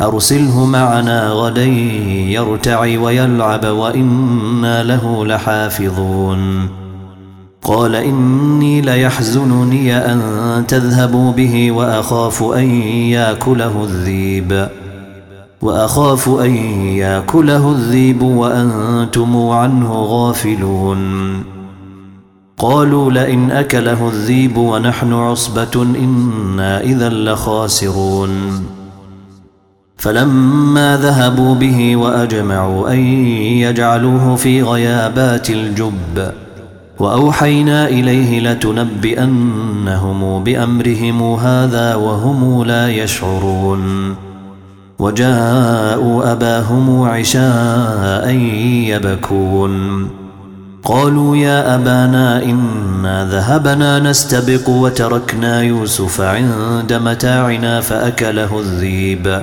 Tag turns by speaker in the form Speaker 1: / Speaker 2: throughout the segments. Speaker 1: أرسله معنا غدا يرتع ويلعب وإنا له لحافظون قال إني ليحزنني أن تذهبوا به وأخاف أن ياكله الذيب وأخاف أن ياكله الذيب وأنتم عنه غافلون قالوا لئن أكله الذيب ونحن عصبة إنا إذا لخاسرون فلما ذهبوا به وأجمعوا أن يجعلوه في غيابات الجب وأوحينا إليه لتنبئنهم بأمرهم هذا وهم لا يشعرون وجاءوا أباهم عشاء يبكون قالوا يا أبانا إنا ذهبنا نستبق وتركنا يوسف عند متاعنا فأكله الذيب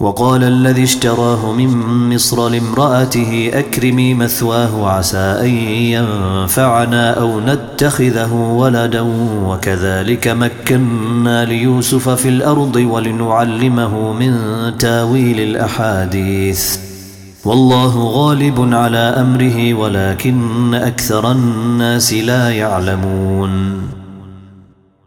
Speaker 1: وقال الذي اشتراه من مصر لامرأته أكرمي مثواه عسى أن ينفعنا أو نتخذه ولدا وكذلك مكنا ليوسف في الأرض ولنعلمه من تاويل الأحاديث والله غالب على أمره ولكن أكثر الناس لا يعلمون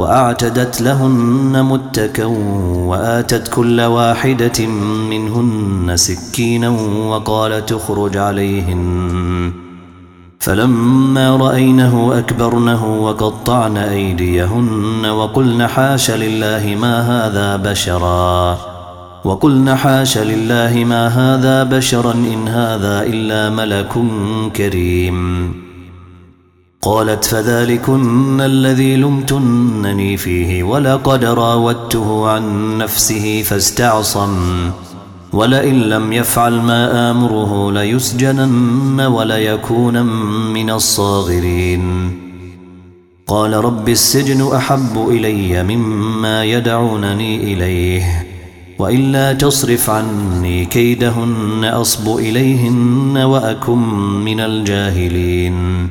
Speaker 1: وأعتدت لهن متكا وآتت كل واحدة منهن سكينا وقال تخرج عليهن فلما رأينه أكبرنه وقطعن أيديهن وقلن حاش لله ما هذا بشرا وقلن حاش لله ما هذا بشرا إن هذا إلا ملك كريم قالت فذلكن الذي لمتنني فيه ولقد راودته عن نفسه فاستعصم ولئن لم يفعل ما آمره ليسجنن وليكون من الصاغرين قال رب السجن أحب إلي مما يدعونني إليه وإلا تصرف عني كيدهن أصب إليهن وأكن من الجاهلين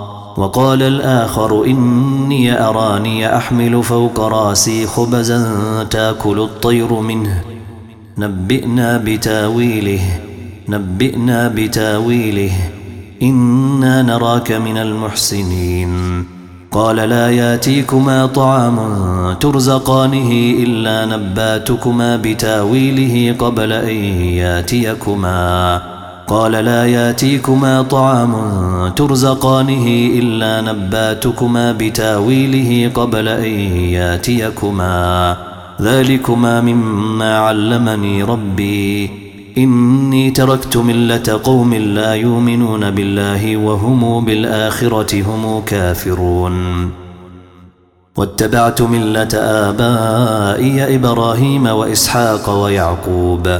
Speaker 1: وقال الآخر إني أراني أحمل فوق راسي خبزا تاكل الطير منه نبئنا بتاويله نبئنا بتاويله إنا نراك من المحسنين قال لا ياتيكما طعام ترزقانه إلا نباتكما بتاويله قبل أن ياتيكما قال لا ياتيكما طعام ترزقانه إلا نباتكما بتاويله قبل أن ياتيكما ذلكما مما علمني ربي إني تركت ملة قوم لا يؤمنون بالله وهم بالآخرة هم كافرون واتبعت ملة آبائي إبراهيم وإسحاق ويعقوب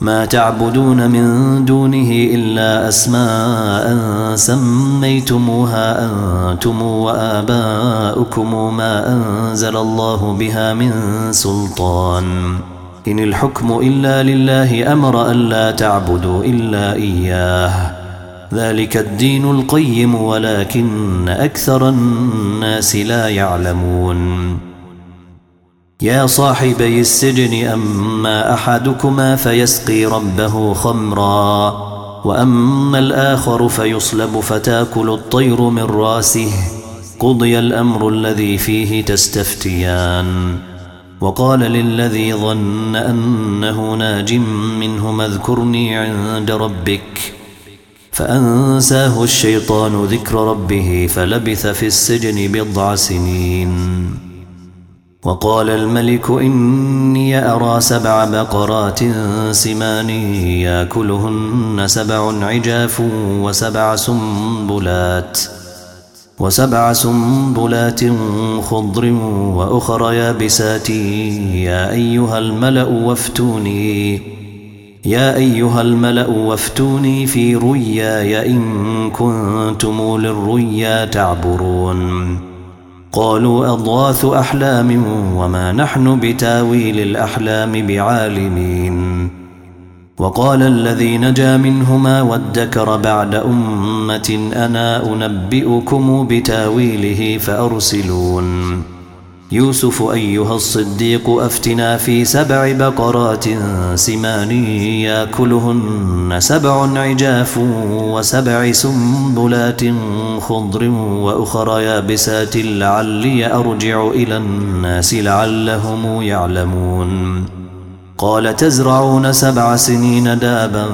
Speaker 1: ما تعبدون من دونه إلا أسماء سميتموها أنتم وآباؤكم ما أنزل الله بها من سلطان إن الحكم إلا لله أمر أن لا تعبدوا إلا إياه ذلك الدين القيم ولكن أكثر الناس لا يعلمون يا صاحبي السجن أما أحدكما فيسقي ربه خمرا وأما الآخر فيصلب فتاكل الطير من راسه قضي الأمر الذي فيه تستفتيان وقال للذي ظن أنه ناج منهما اذكرني عند ربك فأنساه الشيطان ذكر ربه فلبث في السجن بضع سنين وقال الملك إني أرى سبع بقرات سمان ياكلهن سبع عجاف وسبع سنبلات وسبع سنبلات خضر وأخر يابسات يا أيها الملأ وافتوني يا أيها الملأ وافتوني في رياي إن كنتم للرؤيا تعبرون قالوا أضغاث أحلام وما نحن بتاويل الأحلام بعالمين وقال الذي نجا منهما وادكر بعد أمة أنا أنبئكم بتاويله فأرسلون يوسف أيها الصديق أفتنا في سبع بقرات سمان ياكلهن سبع عجاف وسبع سنبلات خضر وأخرى يابسات لعلي أرجع إلى الناس لعلهم يعلمون قال تزرعون سبع سنين دابا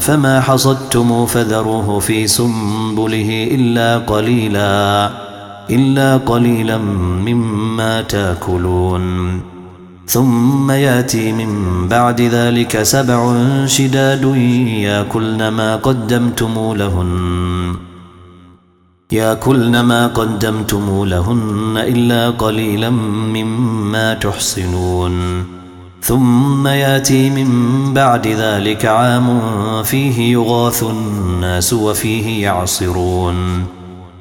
Speaker 1: فما حصدتم فذروه في سنبله إلا قليلاً إلا قليلا مما تاكلون ثم ياتي من بعد ذلك سبع شداد ياكلن ما قدمتم لهن ياكلن ما قدمتم لهن إلا قليلا مما تحصنون ثم ياتي من بعد ذلك عام فيه يغاث الناس وفيه يعصرون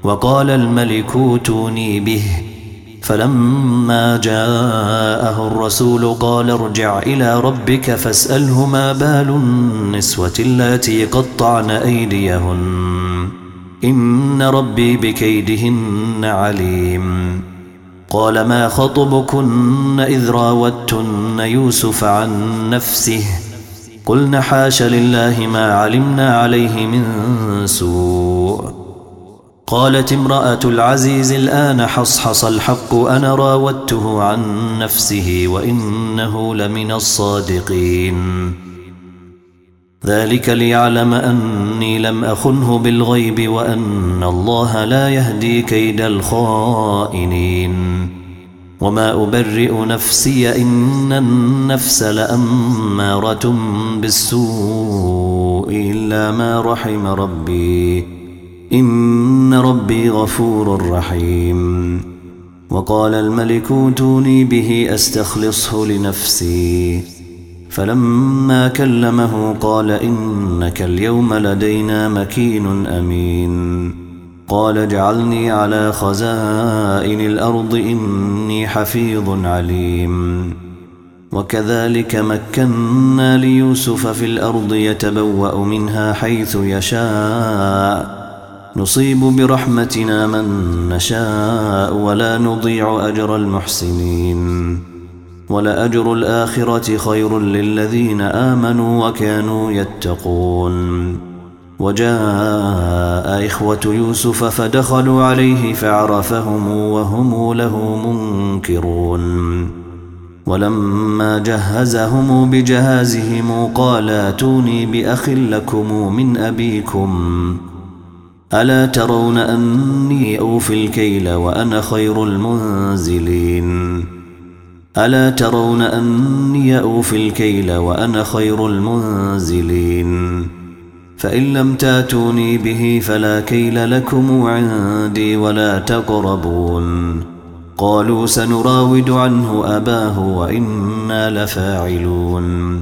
Speaker 1: وقال الملك اوتوني به فلما جاءه الرسول قال ارجع إلى ربك فاسأله ما بال النسوة التي قطعن أيديهن إن ربي بكيدهن عليم قال ما خطبكن إذ راوتن يوسف عن نفسه قلن حاش لله ما علمنا عليه من سوء قالت امرأة العزيز الآن حصحص الحق أنا راودته عن نفسه وإنه لمن الصادقين ذلك ليعلم أني لم أخنه بالغيب وأن الله لا يهدي كيد الخائنين وما أبرئ نفسي إن النفس لأمارة بالسوء إلا ما رحم ربي إن ربي غفور رحيم وقال الملك اوتوني به أستخلصه لنفسي فلما كلمه قال إنك اليوم لدينا مكين أمين قال اجعلني على خزائن الأرض إني حفيظ عليم وكذلك مكنا ليوسف في الأرض يتبوأ منها حيث يشاء نصيب برحمتنا من نشاء ولا نضيع أجر المحسنين ولأجر الآخرة خير للذين آمنوا وكانوا يتقون وجاء إخوة يوسف فدخلوا عليه فعرفهم وهم له منكرون ولما جهزهم بجهازهم قال اتوني بأخ لكم من أبيكم ألا ترون أني أوفي الكيل وأنا خير المنزلين ألا ترون أني أوفي الكيل وأنا خير المنزلين فإن لم تاتوني به فلا كيل لكم عندي ولا تقربون قالوا سنراود عنه أباه وإنا لفاعلون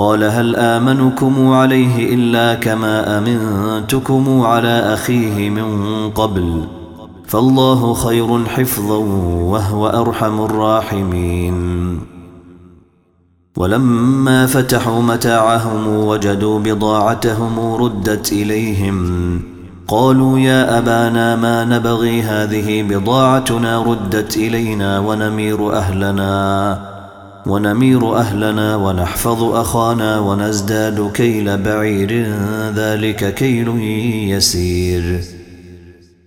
Speaker 1: قال هل آمنكم عليه إلا كما أمنتكم على أخيه من قبل فالله خير حفظا وهو أرحم الراحمين ولما فتحوا متاعهم وجدوا بضاعتهم ردت إليهم قالوا يا أبانا ما نبغي هذه بضاعتنا ردت إلينا ونمير أهلنا ونمير أهلنا ونحفظ أخانا ونزداد كيل بعير ذلك كيل يسير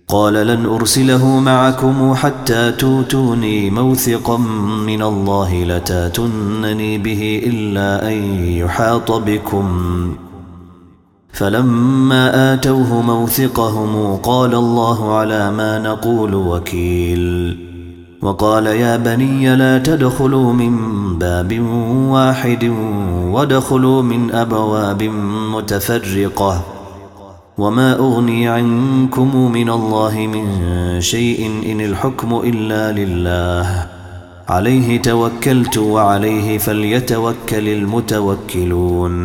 Speaker 1: قال لن أرسله معكم حتى توتوني موثقا من الله لتاتنني به إلا أن يحاط بكم فلما آتوه موثقهم قال الله على ما نقول وكيل وقال يا بني لا تدخلوا من باب واحد ودخلوا من أبواب متفرقة وما أغني عنكم من الله من شيء إن الحكم إلا لله عليه توكلت وعليه فليتوكل المتوكلون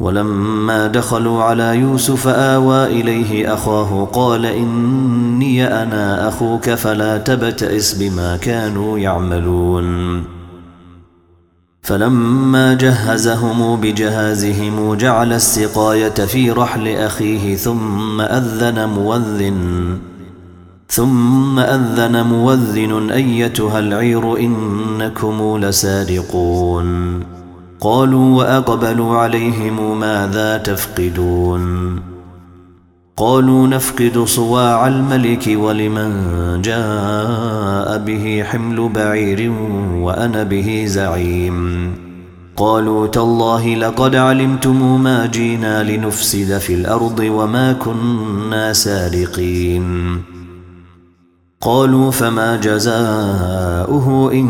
Speaker 1: ولما دخلوا على يوسف آوى إليه أخاه قال إني أنا أخوك فلا تبتئس بما كانوا يعملون فلما جهزهم بجهازهم جعل السقاية في رحل أخيه ثم أذن مؤذن ثم أذن مؤذن أيتها العير إنكم لسارقون قالوا وأقبلوا عليهم ماذا تفقدون قالوا نفقد صواع الملك ولمن جاء به حمل بعير وأنا به زعيم قالوا تالله لقد علمتم ما جينا لنفسد في الأرض وما كنا سارقين قالوا فما جزاؤه إن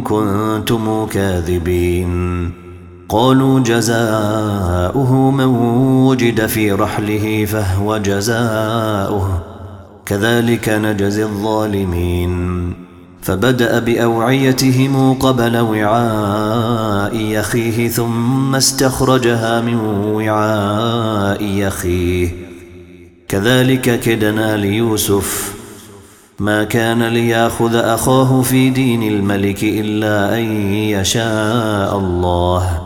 Speaker 1: كنتم كاذبين قالوا جزاؤه من وجد في رحله فهو جزاؤه كذلك نجزي الظالمين فبدأ بأوعيتهم قبل وعاء يخيه ثم استخرجها من وعاء يخيه كذلك كدنا ليوسف ما كان لياخذ أخاه في دين الملك إلا أن يشاء الله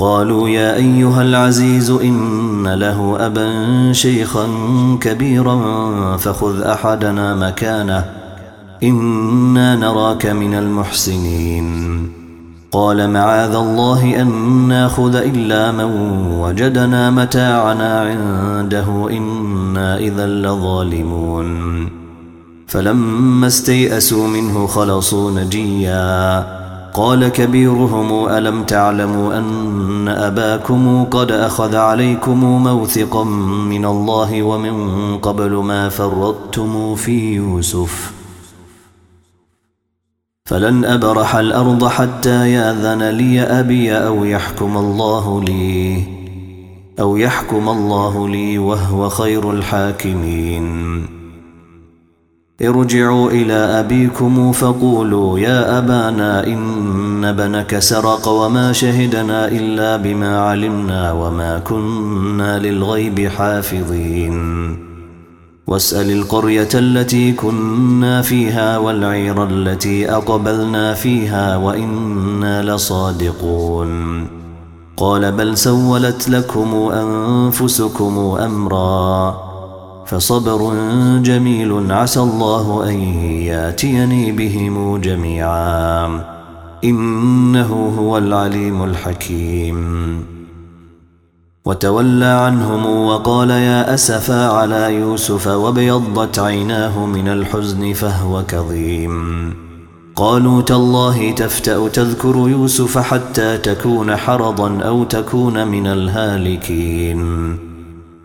Speaker 1: قالوا يا أيها العزيز إن له أبا شيخا كبيرا فخذ أحدنا مكانه إنا نراك من المحسنين قال معاذ الله أن ناخذ إلا من وجدنا متاعنا عنده إنا إذا لظالمون فلما استيئسوا منه خلصوا نجياً قال كبيرهم ألم تعلموا أن أباكم قد أخذ عليكم موثقا من الله ومن قبل ما فرطتم في يوسف فلن أبرح الأرض حتى ياذن لي أبي أو يحكم الله لي أو يحكم الله لي وهو خير الحاكمين ارجعوا إلى أبيكم فقولوا يا أبانا إن بنك سرق وما شهدنا إلا بما علمنا وما كنا للغيب حافظين واسأل القرية التي كنا فيها والعير التي أقبلنا فيها وإنا لصادقون قال بل سولت لكم أنفسكم أمرا فصبر جميل عسى الله أن ياتيني بهم جميعا إنه هو العليم الحكيم وتولى عنهم وقال يا أسفا على يوسف وابيضت عيناه من الحزن فهو كظيم قالوا تالله تفتأ تذكر يوسف حتى تكون حرضا أو تكون من الهالكين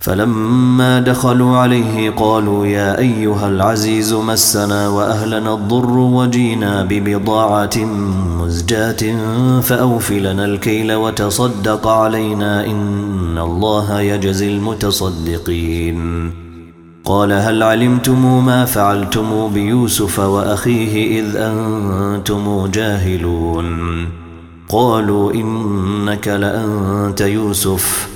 Speaker 1: فلما دخلوا عليه قالوا يا أيها العزيز مسنا وأهلنا الضر وجينا ببضاعة مزجاة فأوفلنا الكيل وتصدق علينا إن الله يجزي المتصدقين قال هل علمتم ما فعلتم بيوسف وأخيه إذ أنتم جاهلون قالوا إنك لأنت يوسف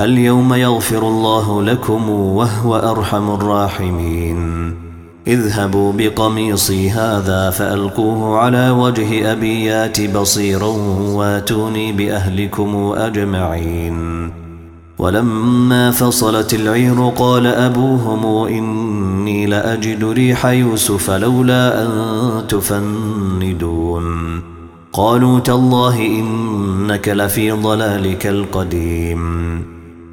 Speaker 1: اليوم يغفر الله لكم وهو أرحم الراحمين اذهبوا بقميصي هذا فألقوه على وجه أبيات بصيرا واتوني بأهلكم أجمعين ولما فصلت العير قال أبوهم إني لأجد ريح يوسف لولا أن تفندون قالوا تالله إنك لفي ضلالك القديم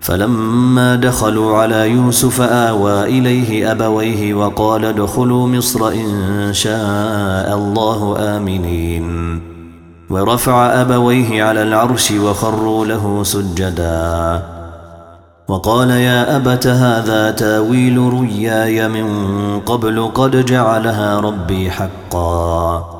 Speaker 1: فلما دخلوا على يوسف آوى إليه أبويه وقال ادخلوا مصر إن شاء الله آمنين ورفع أبويه على العرش وخروا له سجدا وقال يا أبت هذا تاويل رياي من قبل قد جعلها ربي حقا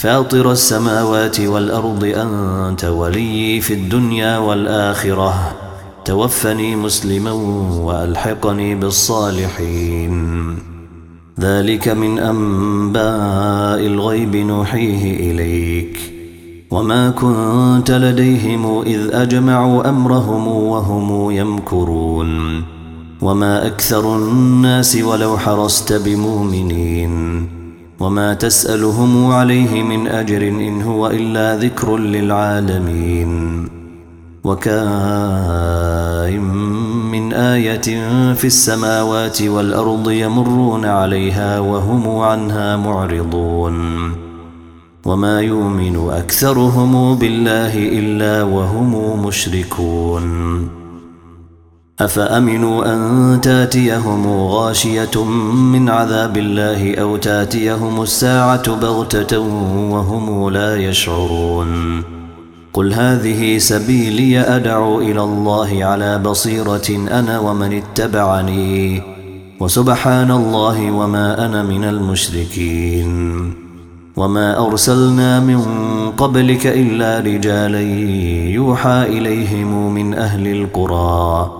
Speaker 1: فاطر السماوات والأرض أنت ولي في الدنيا والآخرة توفني مسلما وألحقني بالصالحين ذلك من أنباء الغيب نوحيه إليك وما كنت لديهم إذ أجمعوا أمرهم وهم يمكرون وما أكثر الناس ولو حرصت بمؤمنين وما تسألهم عليه من أجر إن هو إلا ذكر للعالمين وكائن من آية في السماوات والأرض يمرون عليها وهم عنها معرضون وما يؤمن أكثرهم بالله إلا وهم مشركون أفأمنوا أن تاتيهم غاشية من عذاب الله أو تاتيهم الساعة بغتة وهم لا يشعرون قل هذه سبيلي أدعو إلى الله على بصيرة أنا ومن اتبعني وسبحان الله وما أنا من المشركين وما أرسلنا من قبلك إلا رجالا يوحى إليهم من أهل القرى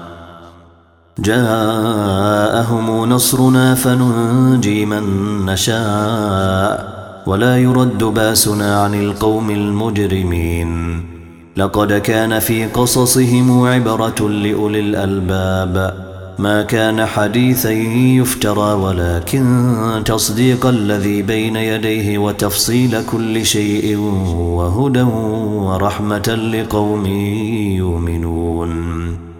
Speaker 1: جاءهم نصرنا فننجي من نشاء ولا يرد باسنا عن القوم المجرمين لقد كان في قصصهم عبرة لأولي الألباب ما كان حديثا يفترى ولكن تصديق الذي بين يديه وتفصيل كل شيء وهدى ورحمة لقوم يؤمنون